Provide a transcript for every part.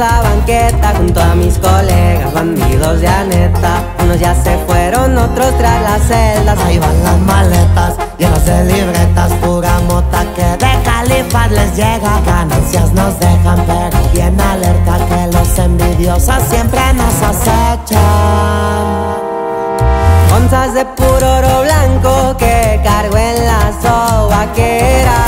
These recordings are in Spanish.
esa banqueta junto a mis colegas bandidos de Aneta. Unos ya se fueron, otros tras las celdas. Ahí van las maletas llenas de libretas, pura mota que de califas les llega. Ganancias nos dejan, pero bien alerta que los envidiosos siempre nos acechan. Onzas de puro oro blanco que cargo en la sobaquera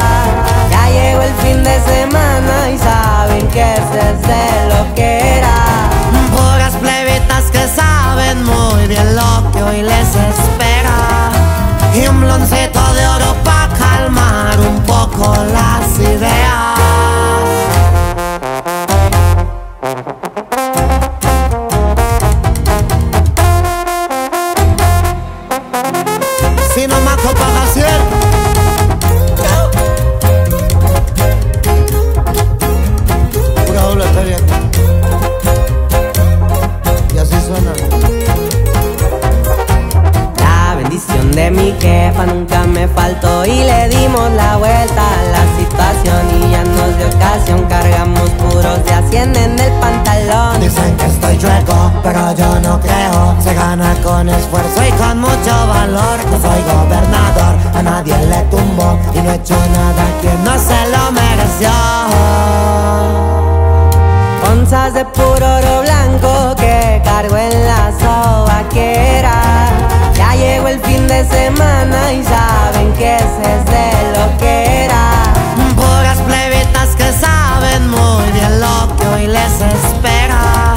bendición de mi jefa nunca me faltó y le dimos la vuelta a la situación y ya nos de ocasión cargamos puros de hacienda en el pantalón. Dicen que estoy chueco, pero yo no creo. Se gana con esfuerzo y con mucho valor. No soy gobernador, a nadie le tumbó y no he hecho nada quien no se lo mereció. Onzas de puro oro blanco semana y saben que ese es de lo que era. Puras plebitas que saben muy bien lo que hoy les espera.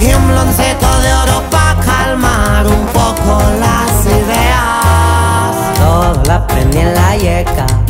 Y un bloncito de oro para calmar un poco las ideas. Todo lo aprendí en la yeca.